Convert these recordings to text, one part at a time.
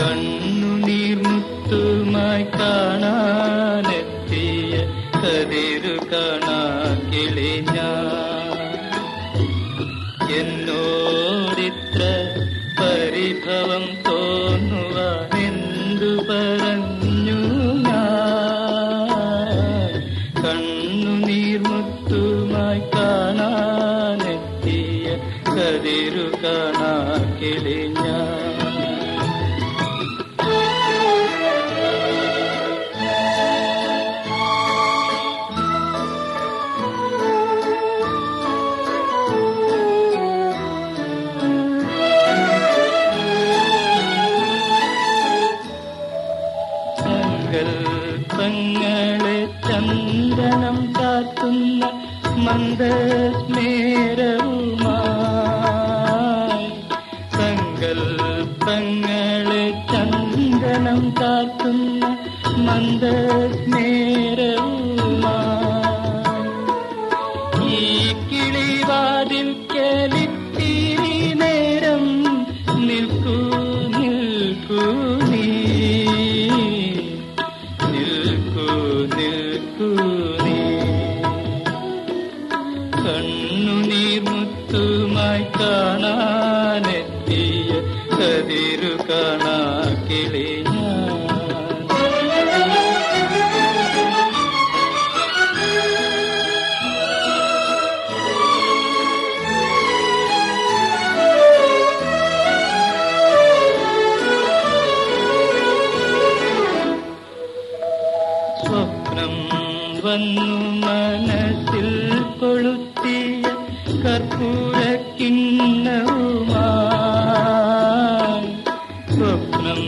കണ്ണുനീർമുത്തുമായി കാണാനെത്തിയ കതിരു കാണാ കിളിഞ്ഞ എന്നോരിത്ര പരിഭവം തോന്നുവാൻ എന്തു പറഞ്ഞു ഞാൻ? കണ്ണുനീർമുത്തുമായി കാണാനെത്തിയ കതിരു കാണാ കിളി സങ്കൽപ്പങ്ങളെ ചന്ദനം കാത്തുന്ന മന്ദസ്മേരവുമായി സങ്കൽപ്പങ്ങളെ കാത്തുന്ന മന്ദസ്മേരവുമായി ഈ കിളിവാതിൽ കലിത്തിരി കണ്ണുനീർ മുത്തുമായി കാണാനെത്തിയ കതിരു കാണാ കിളി ഞാൻ. സ്വപ്നം വന്നു കൊളുത്തിയ കർപ്പൂര കിണ്ണവുമായി സ്വപ്നം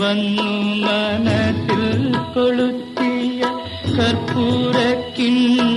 വന്നു മനസ്സിൽ കൊളുത്തിയ കർപ്പൂര കിണ്ണവുമായി